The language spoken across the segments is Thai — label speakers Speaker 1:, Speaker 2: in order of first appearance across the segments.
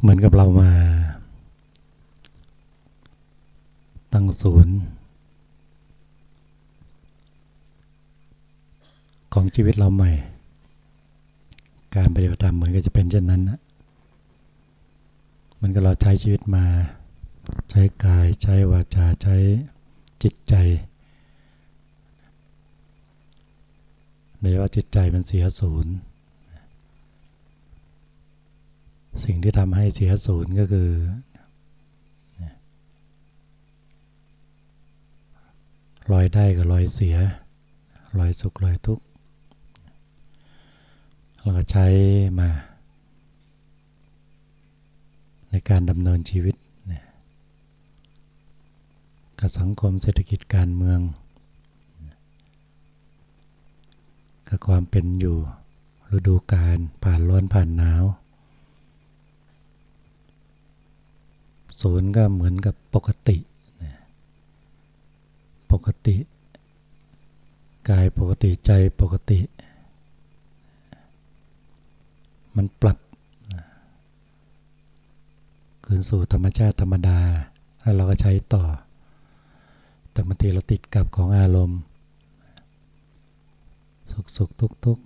Speaker 1: เหมือนกับเรามา ตั้งศูนย์ ของชีวิตเราใหม่ การปฏิบัติธรรมเหมือนก็จะเป็นเช่นนั้นนะมันก็เราใช้ชีวิตมา ใช้กายใช้วาจาใช้จิตใจโดยว่าจิตใจมันเสียศูนย์ สิ่งที่ทำให้เสียศูนย์ก็คือ รอยได้กับรอยเสีย รอยสุขรอยทุกข์เราก็ใช้มา ในการดำเนินชีวิตกับสังคมเศรษฐกิจการเมืองกับความเป็นอยู่ฤดูกาลผ่านร้อนผ่านหนาว ศูนย์ก็เหมือนกับปกติ ปกติ กายปกติใจปกติ มันปรับคืนสู่ธรรมชาติธรรมดา แล้วเราก็ใช้ต่อ แต่บางทีเราติดกับของอารมณ์ สุขสุขทุกทุก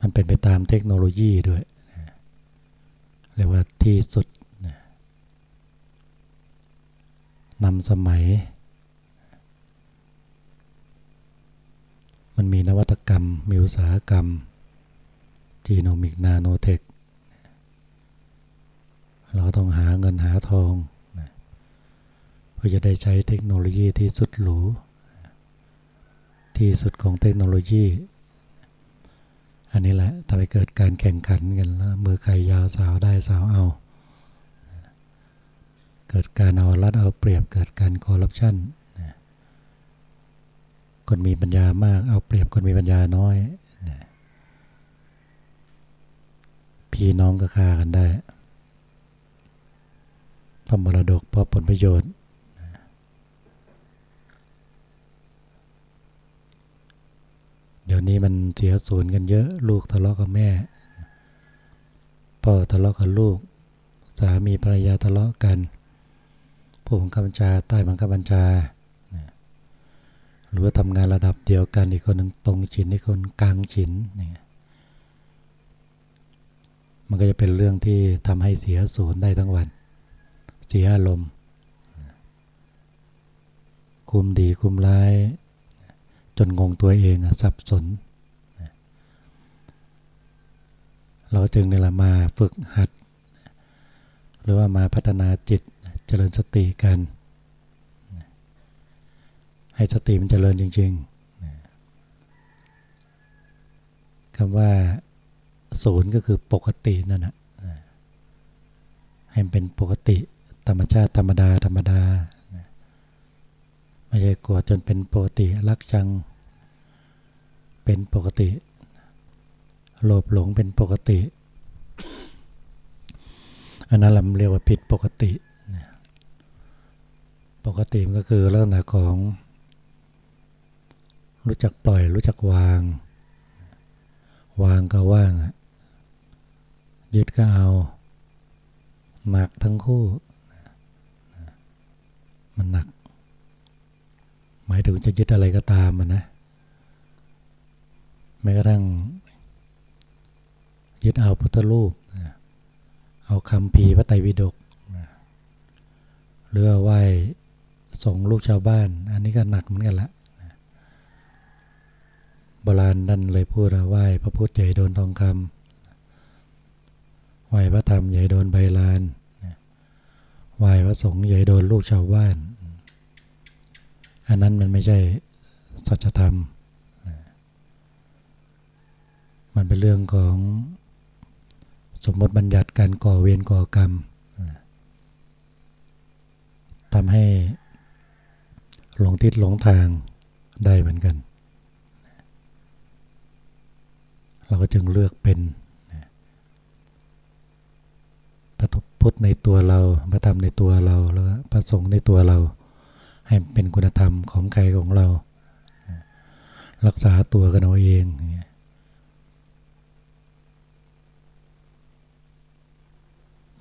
Speaker 1: มันเป็นไปตามเทคโนโลยีด้วยเรียกว่าที่สุด นำสมัย มันมีนวัตกรรม มีอุตสาหกรรม จีโนมิกนาโนเทค เราต้องหาเงินหาทองเพื่อจะได้ใช้เทคโนโลยีที่สุดหรู ที่สุดของเทคโนโลยี อันนี้แหละทำให้เกิดการแข่งขันกันแล้วมือใครยาวสาวได้สาวเอา กิดการเอารัดเอาเปรียบเกิดการคอร์รัปชันคนมีปัญญามากเอาเปรียบคนมีปัญญาน้อยพี่น้องก็ฆ่ากันได้พระมรดกเพราะผลประโยชน์ เดี๋ยวนี้มันเสียศูนย์กันเยอะลูกทะเลาะกับแม่พ่อทะเลาะกับลูก สามีภรรยาทะเลาะกัน ผู้บังคับบัญชาใต้บังคับบัญชา หรือว่าทำงานระดับเดียวกันอีกคนหนึ่งตรงฉินอีกคนกลางฉินนี่มันก็จะเป็นเรื่องที่ทำให้เสียศูนย์ได้ทั้งวัน เสียอารมณ์คุมดีคุมร้าย จนงงตัวเองสับสน เราจึงนี่แหละมาฝึกหัด หรือว่ามาพัฒนาจิต เจริญสติกัน ให้สติมันเจริญจริงๆคำว่าศูนย์ก็คือปกตินั่นนะให้เป็นปกติธรรมชาติธรรมดา ธรรมดาไม่ใช่กลัวจนเป็นปกติรักจังเป็นปกติโลภหลงเป็นปกติ อันนั้นเราเรียกว่าผิดปกติ ปกติมันก็คือลักษณะของ รู้จักปล่อย รู้จักวาง วางก็ว่างยึดก็เอา หนักทั้งคู่ มันหนัก หมายถึงจะยึดอะไรก็ตามมันนะแม้กระทั่งยึดเอาพุทธรูป เอาคำพีพระไตรปิฎกหรือไหว้ ส่งลูกชาวบ้าน อันนี้ก็หนักเหมือนกันละโบราณนั่นเลยพูดว่าไหว้พระพุทธใหญ่โดนทองคำไหว้พระธรรมใหญ่โดนใบลานไหว้พระสงฆ์ใหญ่โดนลูกชาวบ้าน อันนั้นมันไม่ใช่สัจธรรม มันเป็นเรื่องของสมมติบัญญัติการก่อเวรก่อกรรมทำให้ หลงทิศหลงทางได้เหมือนกัน เราก็จึงเลือกเป็นพระพุทธในตัวเราพระธรรมในตัวเราแล้วพระสงฆ์ในตัวเรา ให้เป็นคุณธรรมของใครของเรา รักษาตัวกันเอาเอง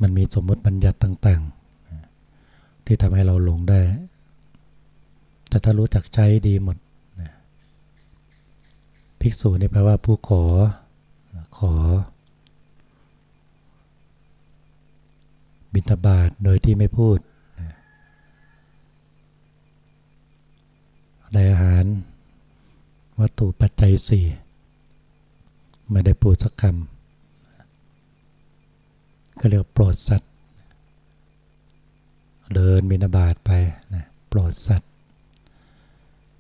Speaker 1: มันมีสมมติบัญญัติต่าง ๆ ที่ทำให้เราหลงได้ แต่ถ้ารู้จักใจดีหมดภิกษุนี่แปลว่าผู้ขอขอ บิณฑบาตโดยที่ไม่พูดได้อาหารวัตถุปัจจัยสี่ไม่ได้พูดสักคำก็เรียกโปรดสัตว์ เดินบินาบาตไปนะโปรดสัตว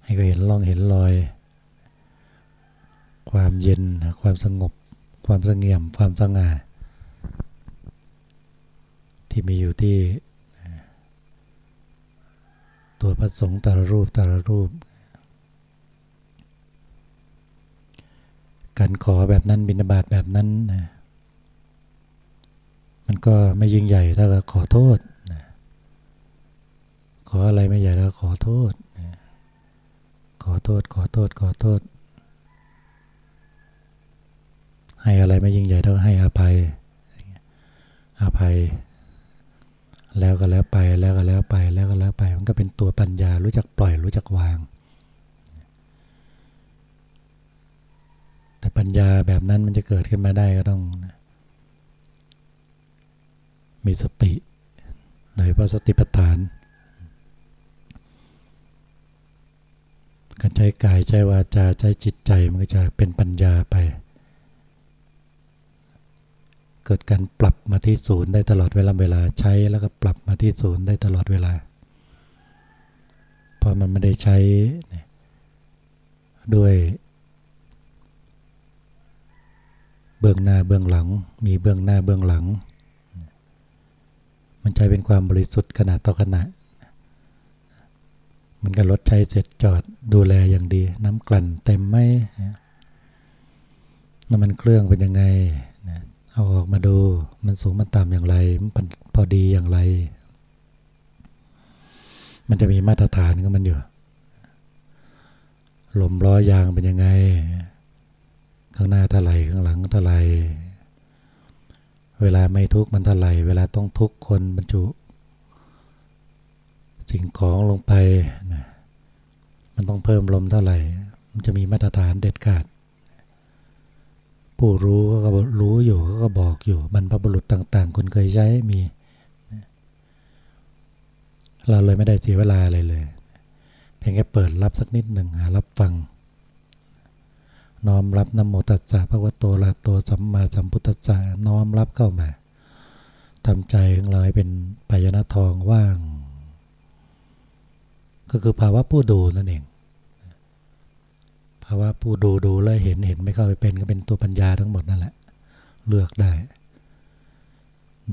Speaker 1: ให้เขาเห็นล่องเห็นรอย ความเย็นความสงบ ความสงเงียม ความสง่า ที่มีอยู่ที่ ตัวพระสงฆ์แต่ละรูปแต่ละรูป การขอแบบนั้นบิณฑบาตแบบนั้นนะมันก็ไม่ยิ่งใหญ่ถ้าขอโทษ ขออะไรไม่ใหญ่แล้วขอโทษ ขอโทษ ขอโทษ ขอโทษ ให้อะไรไม่ยิ่งใหญ่เท่าให้อภัย อภัย แล้วก็แล้วไป แล้วก็แล้วไป แล้วก็แล้วไป มันก็เป็นตัวปัญญา รู้จักปล่อย รู้จักวาง แต่ปัญญาแบบนั้นมันจะเกิดขึ้นมาได้ก็ต้อง มีสติ โดยเพราะสติปัฏฐาน การใช้กายใช้วาจาใช้จิตใจมันก็จะเป็นปัญญาไป เกิดการปรับมาที่ศูนย์ได้ตลอดเวลาเวลาใช้แล้วก็ปรับมาที่ศูนย์ได้ตลอดเวลาพราะมันไม่ได้ใช้ด้วยเบื้องหน้าเบื้องหลัง มีเบื้องหน้าเบื้องหลัง มันใจเป็นความบริสุทธิ์ขณะต่อขณะ มันก็รถใช้เสร็จจอดดูแลอย่างดี น้ำกลั่นเต็มไหมน้ำมันเครื่องเป็นยังไงเอาออกมาดูมันสูงมันต่ำอย่างไร มันพอดีอย่างไร มันจะมีมาตรฐานของมันอยู่ลมล้อยางเป็นยังไง ข้างหน้าเท่าไหร่ข้างหลังเท่าไหร่เวลาไม่ทุกข์มันเท่าไหร่ เวลาต้องทุกข์คนบรรจุ สิ่งของลงไปนะมันต้องเพิ่มลมเท่าไหร่ มันจะมีมาตรฐานเด็ดขาด ผู้รู้ก็รู้อยู่ก็บอกอยู่บรรพบุรุษต่าง ๆ คนเคยใช้มี เราเลยไม่ได้เสียเวลาอะไรเลย เพียงแค่เปิดรับสักนิดหนึ่งรับฟัง น้อมรับนโมตัสสะพระวโตลาโตสัมมาสัมพุทธัสสะน้อมรับเข้ามาทำใจของเราให้เป็นปายนะทองว่าง ก็คือภาวะผู้ดูนั่นเอง ภาวะผู้ดูดูแล้วเห็นเห็นไม่เข้าไปเป็นก็เป็นตัวปัญญาทั้งหมดนั่นแหละ เลือกได้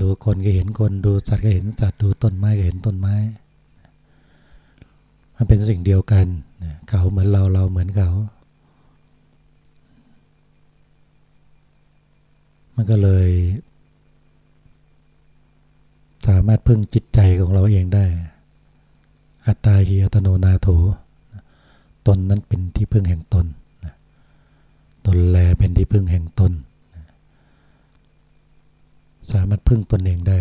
Speaker 1: ดูคนก็เห็นคนดูสัตว์ก็เห็นสัตว์ดูต้นไม้ก็เห็นต้นไม้ มันเป็นสิ่งเดียวกัน เขาเหมือนเราเราเหมือนเขา มันก็เลยสามารถพึ่งจิตใจของเราเองได้ อัตตาหิอัตโนนาโถตนนั้นเป็นที่พึ่งแห่งตนตนแลเป็นที่พึ่งแห่งตนสามารถพึ่งตนเองได้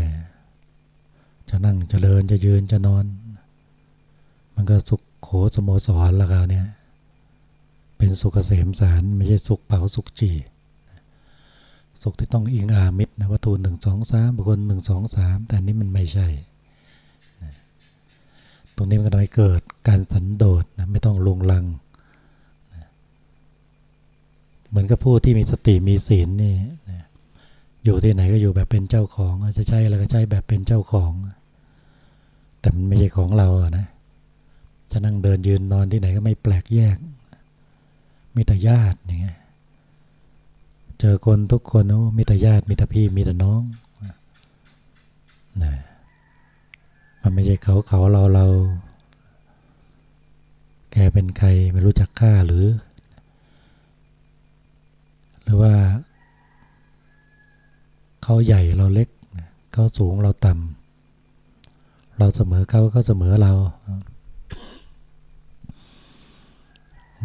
Speaker 1: จะนั่งจะเดินจะยืนจะนอน มันก็สุขโขสโมสรละกันเนี่ยเป็นสุขเกษมสารไม่ใช่สุขเผาสุขจีสุขที่ต้องอิงอามิตรนะวัตถุหนึ่งสองสามบุคคลหนึ่งสองสามแต่นี้มันไม่ใช่ รงนี้มันก็ทำให้เกิดการสันโดษนะไม่ต้องลงลังเหมือนกับผู้ที่มีสติมีศีลนี่อยู่ที่ไหนก็อยู่แบบเป็นเจ้าของจะใช้อะไรก็ใช้แบบเป็นเจ้าของ แต่มันไม่ใช่ของเราอะนะ จะนั่งเดินยืนนอนที่ไหนก็ไม่แปลกแยก มีแต่ญาติอย่างเงี้ยเจอคนทุกคนโอ้มีแต่ญาติมีแต่พี่มีแต่น้องนะ มันไม่ใช่เขาเขาเราเรา แกเป็นใครไม่รู้จักค่าหรือ หรือว่า เขาใหญ่เราเล็ก เขาสูงเราต่ำเราเสมอเขาเขาเสมอเรา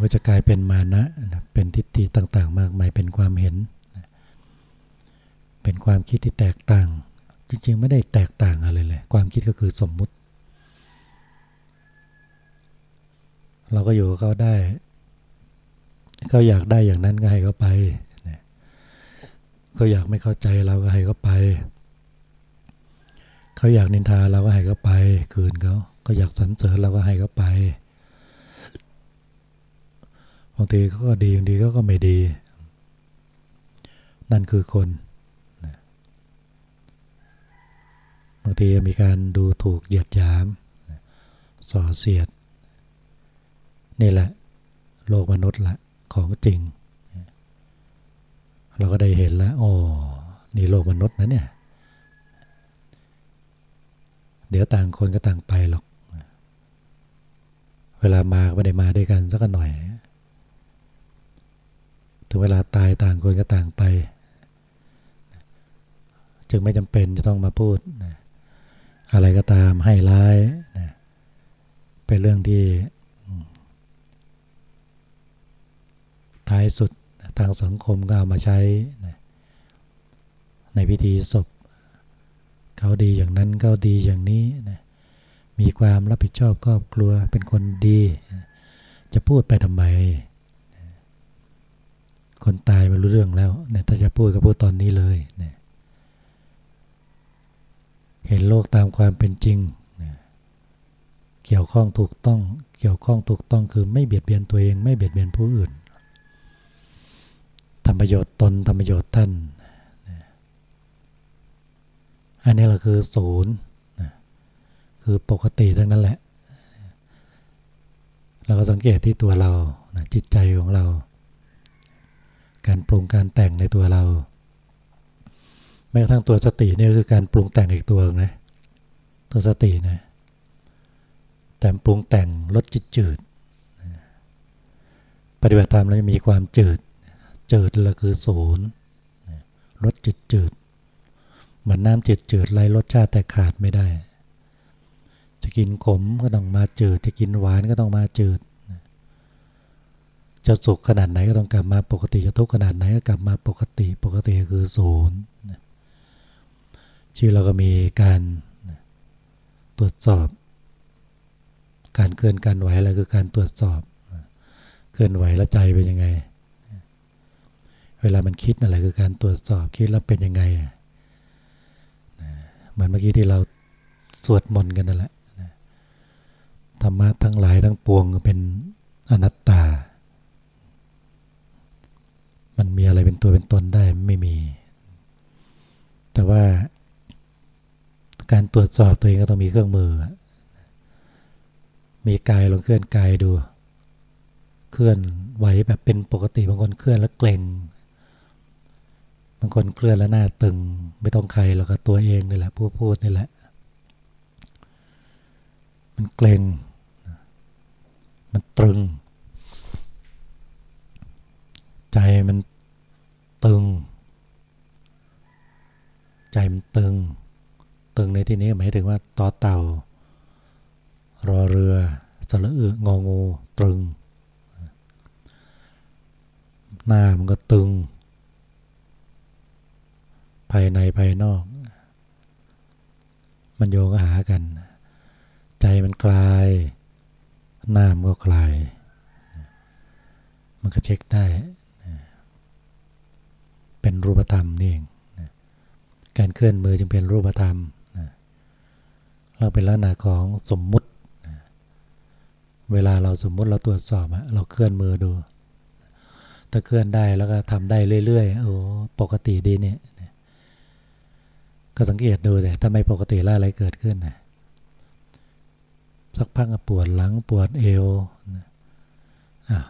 Speaker 1: ก็จะกลายเป็นมานะ เป็นทิฏฐิต่าง ๆ มากมายเป็นความเห็น เป็นความคิดที่แตกต่าง จริงๆ ไม่ได้แตกต่างอะไรเลย ความคิดก็คือสมมุติ เราก็อยู่กับเขาได้เขาอยากได้อย่างนั้นก็ให้เขาไปเขาอยากไม่เข้าใจเราก็ให้เขาไป เขาอยากนินทาเราก็ให้เขาไป คืนเขาก็อยากสรรเสริญเราก็ให้เขาไปบางทีเขาก็ดีบางทีเขาก็ไม่ดี นั่นคือคน บางทีมีการดูถูกเหยียดหยามส่อเสียด นี่แหละ โลกมนุษย์ละของจริง เราก็ได้เห็นแล้วโอ๋อนี่โลกมนุษย์นะเนี่ย เดี๋ยวต่างคนก็ต่างไปหรอก เวลามาก็ไม่ได้มาด้วยกันสักหน่อย ถึงเวลาตายต่างคนก็ต่างไป จึงไม่จำเป็นจะต้องมาพูดนะ อะไรก็ตามให้ร้ายนะเป็นเรื่องที่ท้ายสุดทางสังคมก็เอามาใช้นะในพิธีศพ เขาดีอย่างนั้นเขาดีอย่างนี้นะมีความรับผิดชอบครอบครัวเป็นคนดี จะพูดไปทำไม คนตายไม่รู้เรื่องแล้วนะถ้าจะพูดก็พูดตอนนี้เลยนะ เห็นโลกตามความเป็นจริง เกี่ยวข้องถูกต้อง เกี่ยวข้องถูกต้องคือไม่เบียดเบียนตัวเอง ไม่เบียดเบียนผู้อื่นทำประโยชน์ตนทำประโยชน์ท่าน อันนี้เราคือศูนย์คือปกติทั้งนั้นแหละ เราก็สังเกตที่ตัวเราจิตใจของเรา การปรุงการแต่งในตัวเรา ม้กระทั่งตัวสติเนี่ยคือการปรุงแต่งอีกตัวนะตัวสตินะแต่ปรุงแต่งลดจิตจืด ปฏิบัติธรรมเราจะมีความจืด จืดละคือศูนย์ลดจิตจืดเหมือนน้ำจืดจืดไรรสชาติแต่ขาดไม่ได้ จะกินขมก็ต้องมาจืด จะกินหวานก็ต้องมาจืด จะสุขขนาดไหนก็ต้องกลับมาปกติจะทุกข์ขนาดไหนก็กลับมาปกติ ปกติคือศูนย์ ชีวิตเราก็มีการตรวจสอบ การเคลื่อนการไหวอะไรคือการตรวจสอบ เคลื่อนไหวแล้วใจเป็นยังไง เวลามันคิดอะไรคือการตรวจสอบคิดแล้วเป็นยังไงเหมือนเมื่อกี้ที่เราสวดมนต์กันนั่นแหละธรรมะทั้งหลายทั้งปวงเป็นอนัตตา มันมีอะไรเป็นตัวเป็นตนได้ไม่มี แต่ว่า การตรวจสอบตัวเองก็ต้องมีเครื่องมือ มีกายลองเคลื่อนกายดู เคลื่อนไหวแบบเป็นปกติบางคนเคลื่อนแล้วเกร็งบางคนเคลื่อนแล้วหน้าตึง ไม่ต้องใครแล้วก็ตัวเองนี่แหละผู้พูดนี่แหละ มันเกร็ง มันตรึง ใจมันตึง ใจมันตึง ตึงในที่นี้หมายถึงว่าต่อเต่า รอเรือสระอึงองูตรึง หน้ามันก็ตึง ภายในภายนอก มันโยงหากัน ใจมันคลาย หน้ามันก็คลาย มันก็เช็คได้ เป็นรูปธรรมนี่เองการเคลื่อนมือจึงเป็นรูปธรรม เราเป็นลักษณะของสมมุติ เวลาเราสมมุติเราตรวจสอบเราเคลื่อนมือดู ถ้าเคลื่อนได้แล้วก็ทำได้เรื่อยๆ โอ้ปกติดีเนี่ย ก็สังเกตดูแต่ถ้าไม่ปกติแล้วอะไรเกิดขึ้นนะสักพักปวดหลังปวดเอวอ้าว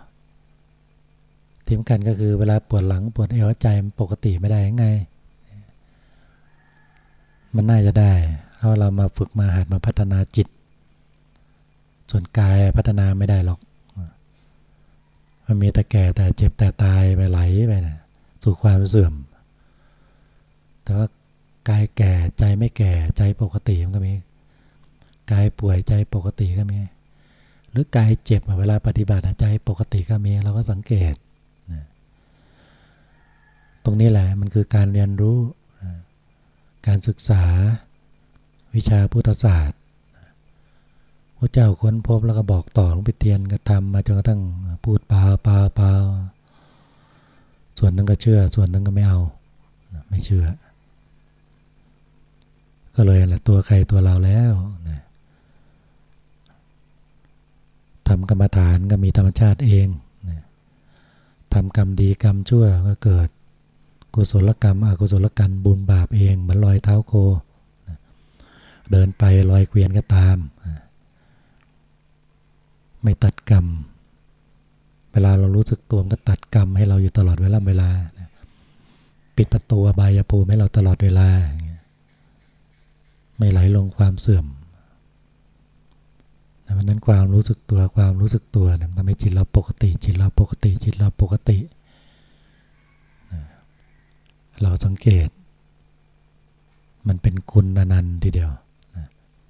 Speaker 1: ทีมกันก็คือเวลาปวดหลังปวดเอวใจมันปกติไม่ได้ยังไง มันน่าจะได้ ราเรามาฝึกมาหัดมาพัฒนาจิต ส่วนกายพัฒนาไม่ได้หรอก มันมีแต่แก่แต่เจ็บแต่ตายไปไหลไปนะสู่ความเสื่อม แต่ว่ากายแก่ใจไม่แก่ใจปกติมันก็มีกายป่วยใจปกติก็มี หรือกายเจ็บเวลาปฏิบัติใจปกติก็มีเราก็สังเกต ตรงนี้แหละมันคือการเรียนรู้การศึกษา วิชาพุทธศาสตร์พระเจ้าค้นพบแล้วก็บอกต่อหลวงพ่เทียนก็ทำมาจนกระทั่งพูดเปล่าเปล่าเปล่าส่วนนึงก็เชื่อ ส่วนนึงก็ไม่เอาไม่เชื่อ ก็เลยแหละตัวใครตัวเราแล้วนะทำกรรมฐานก็มีธรรมชาติเองนะทำกรรมดีกรรมชั่วก็เกิด กุศลกรรมอกุศลกรรมบุญบาปเองเหมือนรอยเท้าโค เดินไปรอยเกวียนก็ตาม ไม่ตัดกรรม เวลาเรารู้สึกตัวก็ตัดกรรมให้เราอยู่ตลอดเวลาเวลา ปิดประตูบายภูมิให้เราตลอดเวลา ไม่ไหลลงความเสื่อมดังนั้นความรู้สึกตัวความรู้สึกตัวนะทำให้จิตเราปกติจิตเราปกติจิตเราปกติ เราสังเกต มันเป็นคุณอนันต์ทีเดียว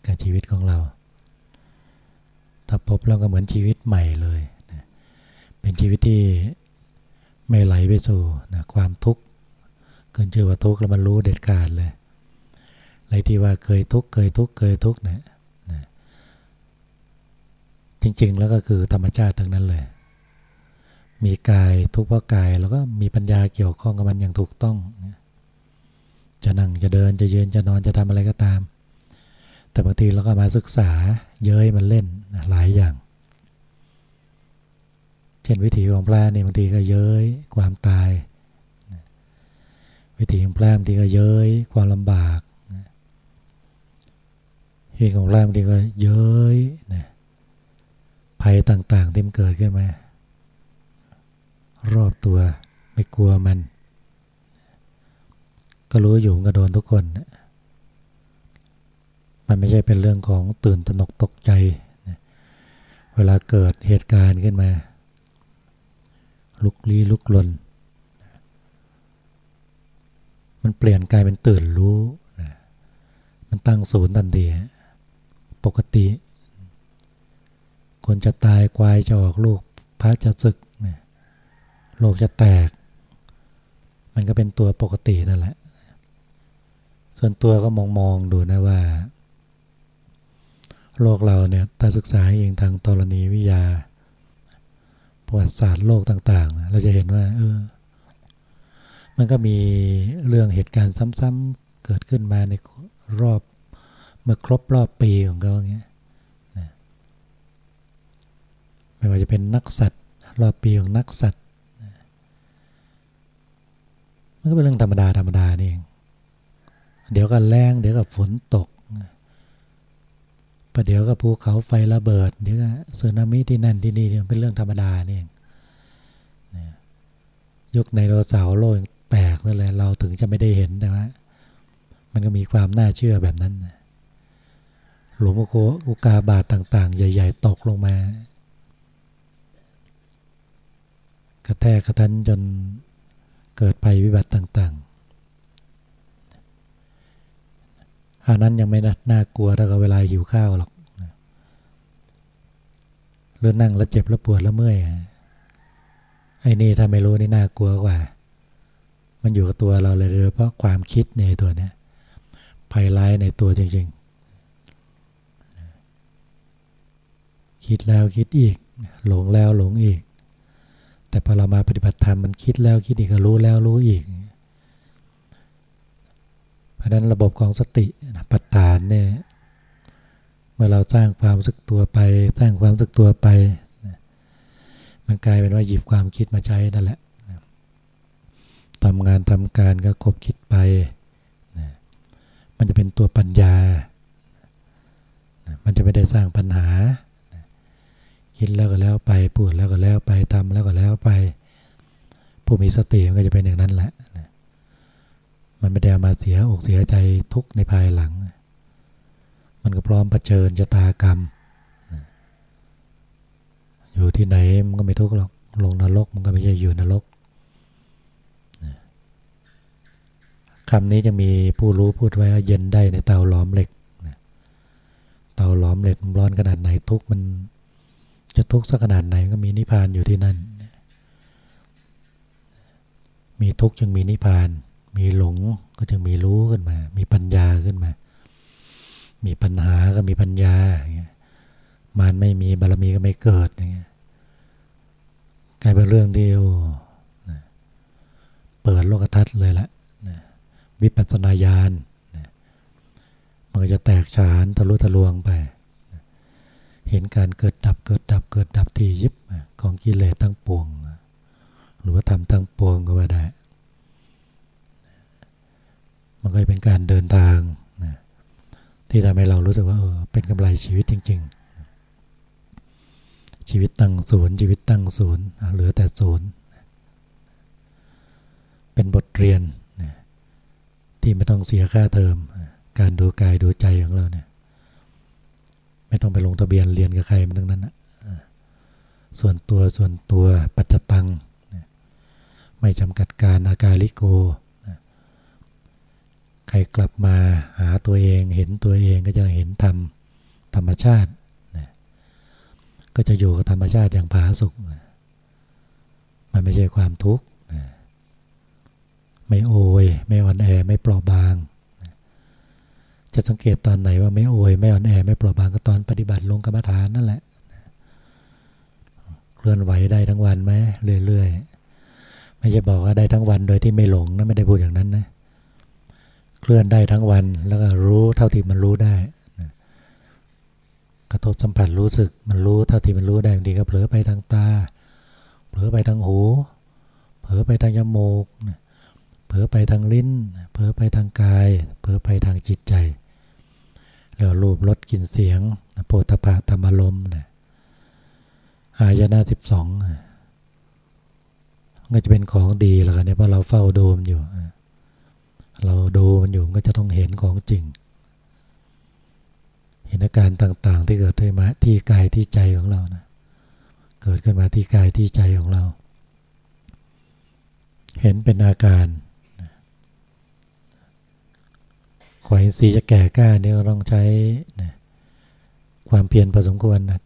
Speaker 1: กับชีวิตของเรา ถ้าพบเราก็เหมือนชีวิตใหม่เลยนะเป็นชีวิตที่ไม่ไหลไปสู่นะความทุกข์เกินชื่อว่าทุกข์แล้วมันรู้เด็ดขาดเลยอะไรที่ว่าเคยทุกข์เคยทุกข์เคยทุกข์นะนะจริงๆ แล้วก็คือธรรมชาติทั้งนั้นเลย มีกายทุกข์เพราะกายแล้วก็มีปัญญาเกี่ยวข้องกับมันอย่างถูกต้อง จะนั่งจะเดินจะยืนจะนอนจะทำอะไรก็ตาม แต่บางทีเราก็มาศึกษาเย้ยมันเล่นหลายอย่าง เช่นวิถีของพระนี่บางทีก็เย้ยความตาย วิถีของพระบางทีก็เย้ยความลำบากวิถีของพระบางทีก็เย้ยนะภัยต่างๆที่มันเกิดขึ้นมารอบตัวไม่กลัวมัน ก็รู้อยู่ก็โดนทุกคน มันไม่ใช่เป็นเรื่องของตื่นตระหนกตกใจ เวลาเกิดเหตุการณ์ขึ้นมา ลุกลี้ลุกลน มันเปลี่ยนกลายเป็นตื่นรู้ มันตั้งศูนย์ทันทีปกติ คนจะตายควายจะออกลูกพระจะศึก โลกจะแตก มันก็เป็นตัวปกตินั่นแหละ ส่วนตัวก็มองมองดูนะว่า โลกเราเนี่ยถ้าศึกษาเองทางธรณีวิทยา ประวัติศาสตร์โลกต่างๆ เราจะเห็นว่าเออมันก็มีเรื่องเหตุการณ์ซ้ำๆเกิดขึ้นมาในรอบเมื่อครบรอบปีของเขาอย่างเงี้ยนะไม่ว่าจะเป็นนักสัตว์ รอบปีของนักสัตว์นะมันก็เป็นเรื่องธรรมดาธรรมดานี่เอง เดี๋ยวก็แรงเดี๋ยวก็ฝนตก ประเดี๋ยวก็ภูเขาไฟระเบิดเดี๋ยวก็สึนามิที่นั่นที่นี่เป็นเรื่องธรรมดาเนี่เองยุคในโรเสาโลกแตกนั่นแหละเราถึงจะไม่ได้เห็นแต่ว่ามันก็มีความน่าเชื่อแบบนั้นนะหลุมอุกาบาตต่าง ๆ ใหญ่ ๆ ตกลงมากระแทกกระทันจนเกิดภัยวิบัติต่างๆ อันนั้นยังไม่น่ากลัวถ้ากับเวลาหิวข้าวหรอกหรือนั่งแล้วเจ็บแล้วปวดแล้วเมื่อยไอ้นี่ถ้าไม่รู้นี่น่ากลัวกว่า มันอยู่กับตัวเราเลยโดยเพราะความคิดในตัวเนี้ยภัยร้ายในตัวจริง ๆ คิดแล้วคิดอีก หลงแล้วหลงอีก แต่พอเรามาปฏิบัติธรรมมันคิดแล้วคิดอีกก็รู้แล้วรู้อีก ราะนั้นระบบของสติปัฏฐานเนี่ยเมื่อเราสร้างความรู้สึกตัวไป สร้างความรู้สึกตัวไป มันกลายเป็นว่าหยิบความคิดมาใช้นั่นแหละทำงานทำการก็คบคิดไป มันจะเป็นตัวปัญญา มันจะไม่ได้สร้างปัญหา คิดแล้วก็แล้วไป พูดแล้วก็แล้วไปทำแล้วก็แล้วไป ผู้มีสติมันก็จะเป็นอย่างนั้นแหละ มันไม่ได้มาเสียอกเสียใจทุกในภายหลัง มันก็พร้อมเผชิญชะตากรรม อยู่ที่ไหนมันก็ไม่ทุกข์หรอก ลงนรกมันก็ไม่ใช่อยู่นรกคำนี้จะมีผู้รู้พูดไว้ว่าเย็นได้ในเตาหลอมเหล็ก เตาหลอมเหล็กมันร้อนขนาดไหนทุกมัน จะทุกข์สักขนาดไหนก็มีนิพพานอยู่ที่นั่น มีทุกข์ยังมีนิพพาน มีหลงก็จะมีรู้ขึ้นมา มีปัญญาขึ้นมา มีปัญหาก็มีปัญญาอย่างเงี้ยมันไม่มีบารมีก็ไม่เกิดอย่างเงี้ยกลายเป็นเรื่องเดียวเปิดโลกทัศน์เลยละวิปัสสนาญาณมันก็จะแตกฉานทะลุทะลวงไป เห็นการเกิดดับเกิดดับเกิดดับที่ยิบของกิเลสทั้งปวง หรือว่าทำทั้งปวงก็ว่าได้ มันก็เป็นการเดินทางที่ทำให้เรารู้สึกว่าเออเป็นกำไรชีวิตจริง ๆ ชีวิตตั้งศูนย์ชีวิตตั้งศูนย์เหลือแต่ศูนย์เป็นบทเรียนที่ไม่ต้องเสียค่าเทอม การดูกายดูใจของเราเนี่ยไม่ต้องไปลงทะเบียนเรียนกับใครมันทั้งนั้นนะส่วนตัวส่วนตัวปัจจตัง ไม่จำกัดการอาการลิโก รกลับมาหาตัวเองเห็นตัวเองก็จะเห็นธรรมธรรมชาติก็จะอยู่กับธรรมชาติอย่างผาสุกมันไม่ใช่ความทุกข์ไม่โอยไม่อ่อนแอไม่เปราะบางจะสังเกตตอนไหนว่าไม่โอยไม่อ่อนแอไม่เปราะบางก็ตอนปฏิบัติลงกรรมฐานนั่นแหละเคลื่อนไหวได้ทั้งวันไหมเรื่อยๆไม่ใช่บอกว่าได้ทั้งวันโดยที่ไม่หลงนะไม่ได้พูดอย่างนั้นนะ เคลื่อนได้ทั้งวัน แล้วก็รู้เท่าที่มันรู้ได้กระทบสัมผัสรู้สึกมันรู้เท่าที่มันรู้ได้บางทีก็เผลอไปทางตา เผลอไปทางหู เผลอไปทางจมูก เผลอไปทางลิ้น เผลอไปทางกาย เผลอไปทางจิตใจ แล้วรูปรสกลิ่นเสียงโพธพะธรรมลมนะอายนะสิบสองก็จะเป็นของดีแล้วกันเนี่ยเพราะเราเฝ้าดูมันอยู่ เราดูมันอยู่ก็จะต้องเห็นของจริง เห็นอาการต่าง ๆ ที่เกิดขึ้นมาที่กายที่ใจของเรานะเกิดขึ้นมาที่กายที่ใจของเรา เห็นเป็นอาการขวายสีจะแก่กล้าเนี่ก็ต้องใช้นะความเพียรพอสมควรนะ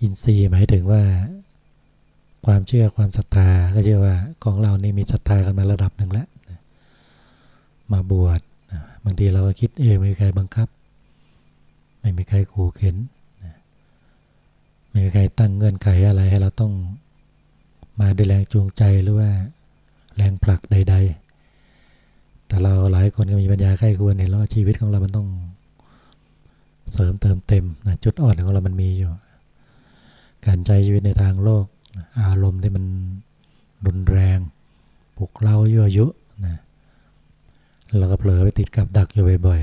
Speaker 1: อินทรีย์หมายถึงว่า ความเชื่อความศรัทธาก็เชื่อว่าของเรานี่มีศรัทธากันมาระดับหนึ่งแล้ว มาบวชบางทีเราก็คิดเองไม่มีใครบังคับ ไม่มีใครขู่เข็นไม่มีใครตั้งเงื่อนไขอะไรให้เราต้องมาด้วยแรงจูงใจหรือว่าแรงผลักใด ๆ แต่เราหลายคนก็มีปัญญาใกล้ควรเห็นแล้วชีวิตของเรามันต้องเสริมเติมเต็มนะจุดอ่อนของเรามันมีอยู่ การใช้ชีวิตในทางโลก อารมณ์ที่มันรุนแรงปลุกเร้ายั่วยุนะ เราก็เผลอไปติดกับดักอยู่บ่อย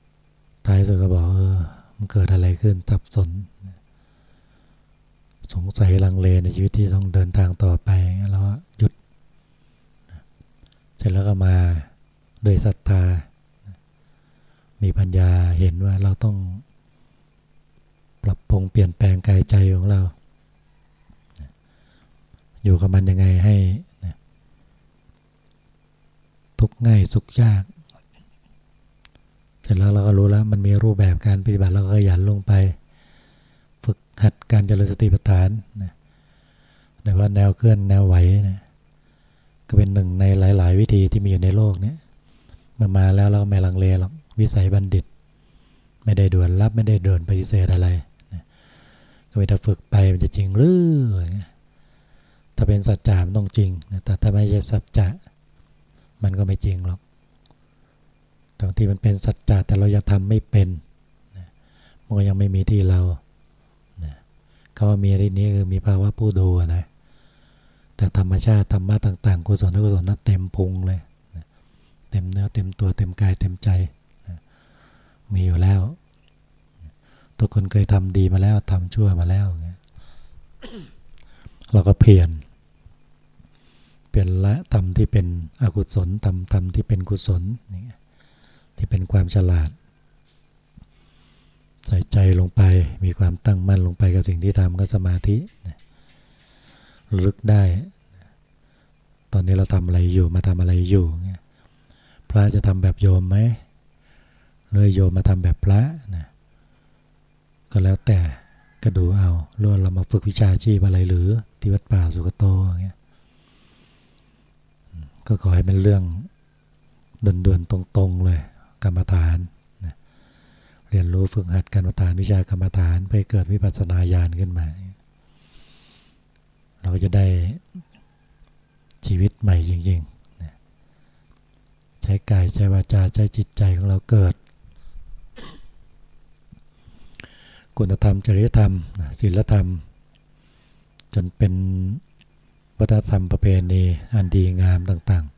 Speaker 1: ๆท้ายสุดก็บอกเออมันเกิดอะไรขึ้นสับสน สงสัยลังเลในชีวิตที่ต้องเดินทางต่อไปแล้วหยุด เสร็จแล้วก็มาโดยศรัทธา มีปัญญาเห็นว่าเราต้องปรับปรุงเปลี่ยนแปลงกายใจของเรา อยู่กับมันยังไงให้ ทุกง่ายสุขยาก เสร็จแล้วเราก็รู้แล้ว มันมีรูปแบบการปฏิบัติเราก็ขยันลงไป ฝึกหัดการเจริญสติปัฏฐานนะแต่ว่าแนวเคลื่อนแนวไหวนะก็เป็นหนึ่งในหลาย ๆ วิธีที่มีอยู่ในโลกนี้มื่อมาแล้วเราไม่ลังเลหรอกวิสัยบัณฑิต ไม่ได้ด่วนรับไม่ได้เดินปฏิเสธอะไรก็ไปถ้าฝึกไปมันจะจริงหรือถ้าเป็นสัจจะมันต้องจริงแต่ถ้าไม่ใช่สัจจะ มันก็ไม่จริงหรอกบางทีมันเป็นสัจจะแต่เรายังทำไม่เป็นมันก็ยังไม่มีที่เราคำว่ามีที่นี้คือมีภาวะผู้ดูนะ แต่ธรรมชาติธรรมะต่างๆกุศลกุศลนั้นเต็มพุงเลยเต็มเนื้อเต็มตัวเต็มกายเต็มใจมีอยู่แล้ว ทุกคนเคยทำดีมาแล้วทำชั่วมาแล้วเราก็เพียร เปลี่ยนละทำที่เป็นอกุศลทำทำที่เป็นกุศลที่เป็นความฉลาด ใส่ใจลงไปมีความตั้งมั่นลงไปกับสิ่งที่ทำก็สมาธิลึกได้ ตอนนี้เราทำอะไรอยู่มาทำอะไรอยู่พระจะทำแบบโยมไหมเลยโยมมาทำแบบพระนะก็แล้วแต่ก็ดูเอาล้วนเรามาฝึกวิชาชีพอะไรหรือที่วัดป่าสุกโตเงี้ย ก็ขอให้เป็นเรื่องด่วนๆตรง ๆ เลยกรรมฐานนะเรียนรู้ฝึกหัดกรรมฐานวิชากรรมฐานไปเกิดวิปัสสนาญาณขึ้นมา เราก็จะได้ชีวิตใหม่จริงๆนะใช้กายใช้วาจาใช้จิตใจของเราเกิด คุณธรรมจริยธรรมศีลธรรม จนเป็น วัฒนธรรมประเพณีอันดีงามต่างๆ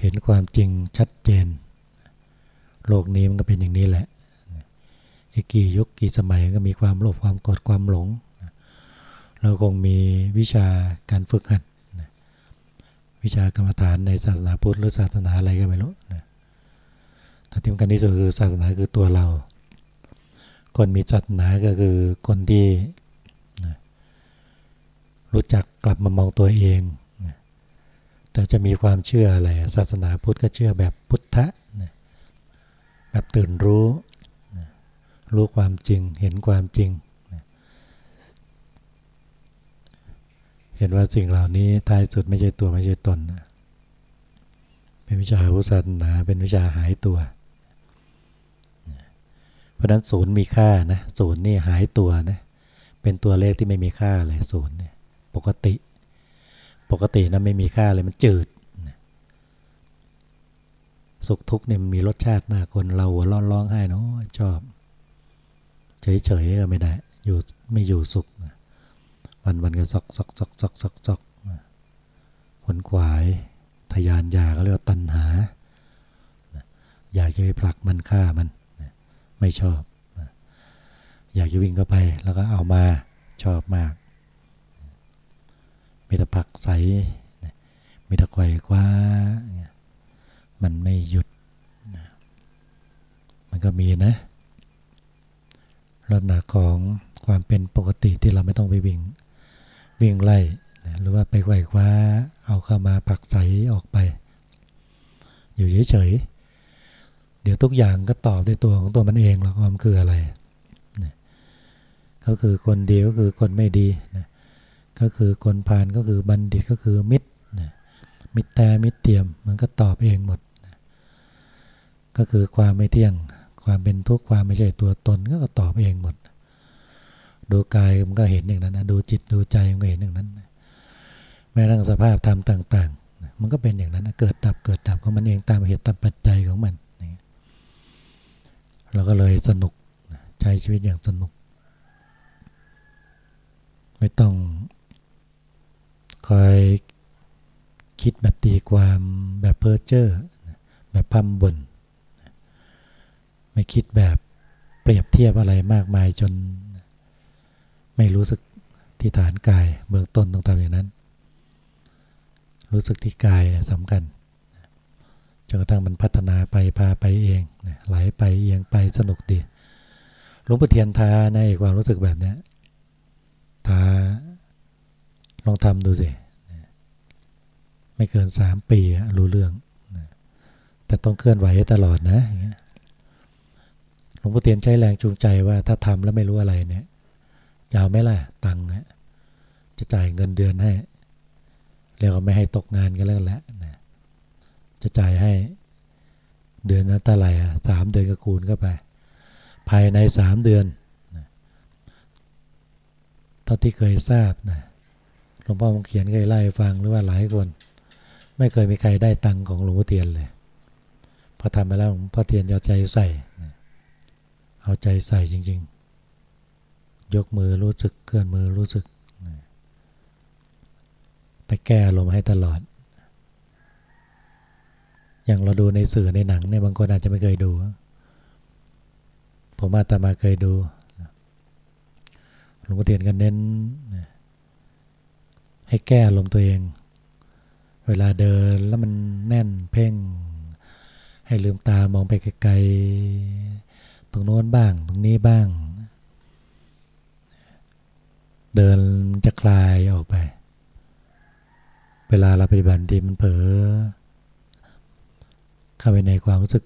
Speaker 1: เห็นความจริงชัดเจน โลกนี้มันก็เป็นอย่างนี้แหละอีกกี่ยุคกี่สมัยก็มีความโลภความโกรธความหลง เราคงมีวิชาการฝึกหัดวิชากรรมฐานในศาสนาพุทธหรือศาสนาอะไรก็ไม่รู้แต่ที่สำคัญที่สุดคือศาสนาคือตัวเรา คนมีศาสนาก็คือคนที่ รู้จักกลับมามองตัวเอง แต่จะมีความเชื่ออะไรศาสนาพุทธก็เชื่อแบบพุทธะแบบตื่นรู้ รู้ความจริง เห็นความจริง เห็นว่าสิ่งเหล่านี้ท้ายสุดไม่ใช่ตัวไม่ใช่ตน เป็นวิชาพุทธศาสนา เป็นวิชาหายตัว เพราะนั้นศูนย์มีค่านะ ศูนย์นี่หายตัวนะ เป็นตัวเลขที่ไม่มีค่าเลยศูนย์เนี่ย ปกติ ปกตินะไม่มีค่าเลยมันจืด สุขทุกข์เนี่ยมันมีรสชาติมากคนเราร้อนร้องไห้เนาะชอบ เฉยๆก็ไม่ได้ อยู่ไม่อยู่สุขวันวันก็ซอกซอกซอกซอกซอกซอกขนขวายทยานอยากเรียกว่าตัณหา อยากจะไปผลักมันฆ่ามัน ไม่ชอบ อยากจะวิ่งเข้าไปแล้วก็เอามาชอบมาก มีแต่ผักใสมีแต่ไขว่คว้า มันไม่หยุด มันก็มีนะลักษณะของความเป็นปกติที่เราไม่ต้องไปวิ่ง วิ่งไล่หรือว่าไปไขว่คว้า เอาเข้ามาผักใสออกไป อยู่เฉยๆ เดี๋ยวทุกอย่างก็ตอบในตัวของตัวมันเองแล้วความคืออะไร เขาคือคนดีก็คือคนไม่ดีนะ ก็คือคนพาลก็คือบัณฑิตก็คือมิตรนะมิตรแต่มิตรเตียมมันก็ตอบเองหมดนะก็คือความไม่เที่ยง ความเป็นทุกข์ความไม่ใช่ตัวตนก็ตอบเองหมด ดูกายมันก็เห็นอย่างนั้นนะดูจิตดูใจมันก็เห็นอย่างนั้น แม้ทั้งสภาพธรรมต่างๆ มันก็เป็นอย่างนั้นนะเกิดดับเกิดดับของมันเองตามเหตุตามปัจจัยของมันเราก็เลยสนุกใช้ชีวิตอย่างสนุก ไม่ต้อง คอยคิดแบบตีความแบบเพ้อเจ้อแบบพัมบนไม่คิดแบบเปรียบเทียบอะไรมากมายจน ไม่รู้สึกที่ฐานกายเบื้องต้นต้องทำอย่างนั้น รู้สึกที่กายสำคัญจนกระทั่งมันพัฒนาไปพาไปเองไหลไปเอียงไปสนุกดีหลวงพ่อเทียนทาในความรู้สึกแบบนี้ทาลองทำดูสิ ไม่เกินสามปีรู้เรื่องแต่ต้องเคลื่อนไหวตลอดนะหลวงพ่อเตียนใช้แรงจูงใจว่าถ้าทำแล้วไม่รู้อะไรเนี่ยจะเอาไหมล่ะตังค์จะจ่ายเงินเดือนให้เรียกว่าไม่ให้ตกงานกันแล้วแหละจะจ่ายให้เดือนนั้นเท่าไหร่สามเดือนก็คูณเข้าไป ภายในสามเดือนเท่าที่เคยทราบนะหลวงพ่อมงเขียนเคยไล่ฟังหรือว่าหลายคน ไม่เคยมีใครได้ตังค์ของหลวงพ่อเทียนเลย พอทำไปแล้วหลวงพ่อเทียนเอาใจใส่ เอาใจใส่จริง ๆ ยกมือรู้สึกเคลื่อนมือรู้สึก ไปแก้ลมให้ตลอด อย่างเราดูในสื่อในหนังเนี่ยบางคนอาจจะไม่เคยดู ผมอาตมาเคยดูหลวงพ่อเทียนก็เน้น ให้แก้ลมตัวเอง เวลาเดินแล้วมันแน่นเพ่ง ให้ลืมตามองไปไกลๆ ตรงโน้นบ้าง ตรงนี้บ้าง เดินจะคลายออกไป เวลาเราปฏิบัติดีมันเผลอเข้าไปในความรู้สึก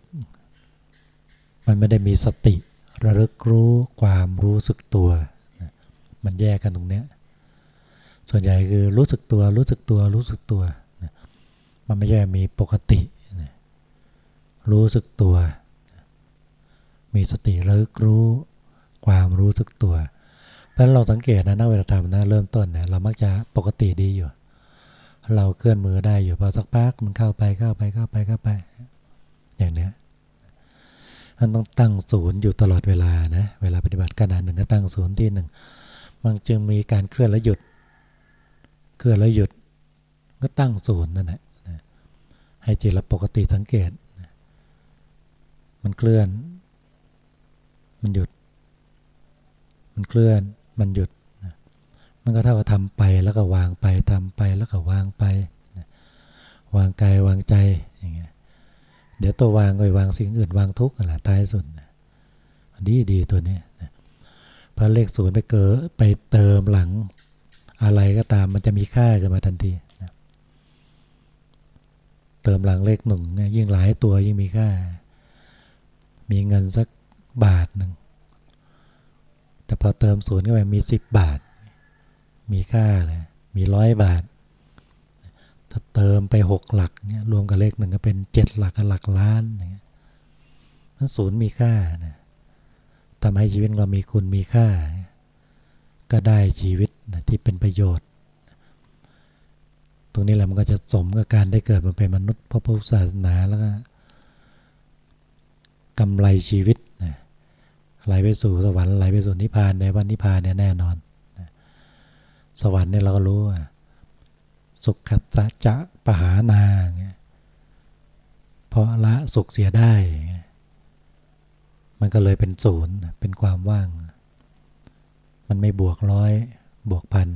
Speaker 1: มันไม่ได้มีสติ ระลึกรู้ความรู้สึกตัว มันแยกกันตรงเนี้ยส่วนใหญ่คือรู้สึกตัวรู้สึกตัวรู้สึกตัว มันไม่ใช่มีปกติ รู้สึกตัว มีสติระลึกรู้ความรู้สึกตัวเพราะฉะนั้นเราสังเกตนะนะเวลาทำนะเริ่มต้นเนี่ยเรามักจะปกติดีอยู่ เราเคลื่อนมือได้อยู่พอสักพักมันเข้าไปเข้าไปเข้าไปเข้าไป อย่างเนี้ยมันต้องตั้งศูนย์อยู่ตลอดเวลานะเวลาปฏิบัติขณะหนึ่งก็ตั้งศูนย์ที่หนึ่งมันจึงมีการเคลื่อนและหยุด เคลื่อนแล้วหยุดก็ตั้งศูนย์นั่นแหละ ให้จิตเราปกติสังเกต มันเคลื่อน มันหยุด มันเคลื่อน มันหยุด มันก็เท่ากับทำไปแล้วก็วางไปทำไปแล้วก็วางไป วางกายวางใจอย่างเงี้ย เดี๋ยวตัววางก็ไปวางสิ่งอื่นวางทุกข์อะไรท้ายสุดดีดีตัวนี้พอเลขศูนย์ไปเกิดไปเติมหลัง อะไรก็ตามมันจะมีค่าจะมาทันที เติมหลังเลขหนึ่งเนี่ยยิ่งหลายตัวยิ่งมีค่า มีเงินสักบาทหนึ่ง แต่พอเติมศูนย์เข้าไปมีสิบบาท มีค่าเลยมีร้อยบาท ถ้าเติมไปหกหลักเนี่ยรวมกับเลขหนึ่งก็เป็นเจ็ดหลักหลักล้านเนี่ยนั้นศูนย์มีค่านะทำให้ชีวิตเรามีคุณมีค่า ก็ได้ชีวิตที่เป็นประโยชน์ ตรงนี้แหละมันก็จะสมกับการได้เกิดมาเป็นมนุษย์พระพุทธศาสนาแล้วก็กำไรชีวิตไหลไปสู่สวรรค์ไหลไปสู่นิพพานในวันนิพพานเนี่ยแน่นอนสวรรค์เนี่ยเราก็รู้สุขขัตจะปหานาเพราะละสุขเสียได้ มันก็เลยเป็นศูนย์เป็นความว่าง มันไม่บวกร้อยบวกพัน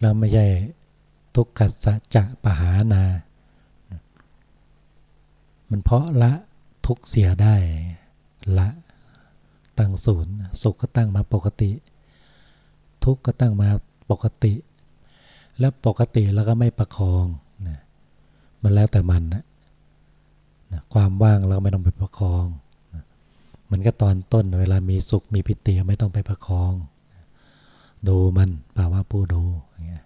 Speaker 1: แล้วไม่ใช่ ทุกขัสจะปหานา มันเพราะละทุกเสียได้ละตั้งศูนย์สุขก็ตั้งมาปกติ ทุกก็ตั้งมาปกติ แล้วปกติแล้วก็ไม่ประคองนะมันแล้วแต่มันนะความว่างเราไม่ต้องไปประคองมันก็ตอนต้นเวลามีสุขมีปิติไม่ต้องไปประคอง ดูมันป่าว่าผู้ดูอย่างเงี้ย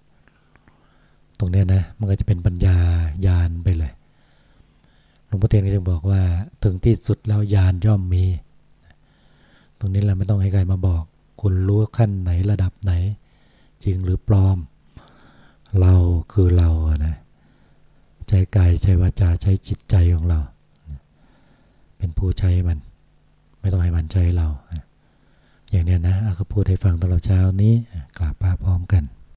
Speaker 1: ตรงเนี้ยนะมันก็จะเป็นปัญญายานไปเลยหลวงพ่อเทียนก็จะบอกว่าถึงที่สุดแล้วยานย่อมมี ตรงนี้เราไม่ต้องให้ใครมาบอก คุณรู้ขั้นไหนระดับไหน จริงหรือปลอม เราคือเรานะใจกายใจวาจาใช้จิตใจของเรา เป็นผู้ใช้มัน ไม่ต้องให้มันใจเรา อย่างนี้นะก็พูดให้ฟังตลอดเช้านี้กราบพระพร้อมกัน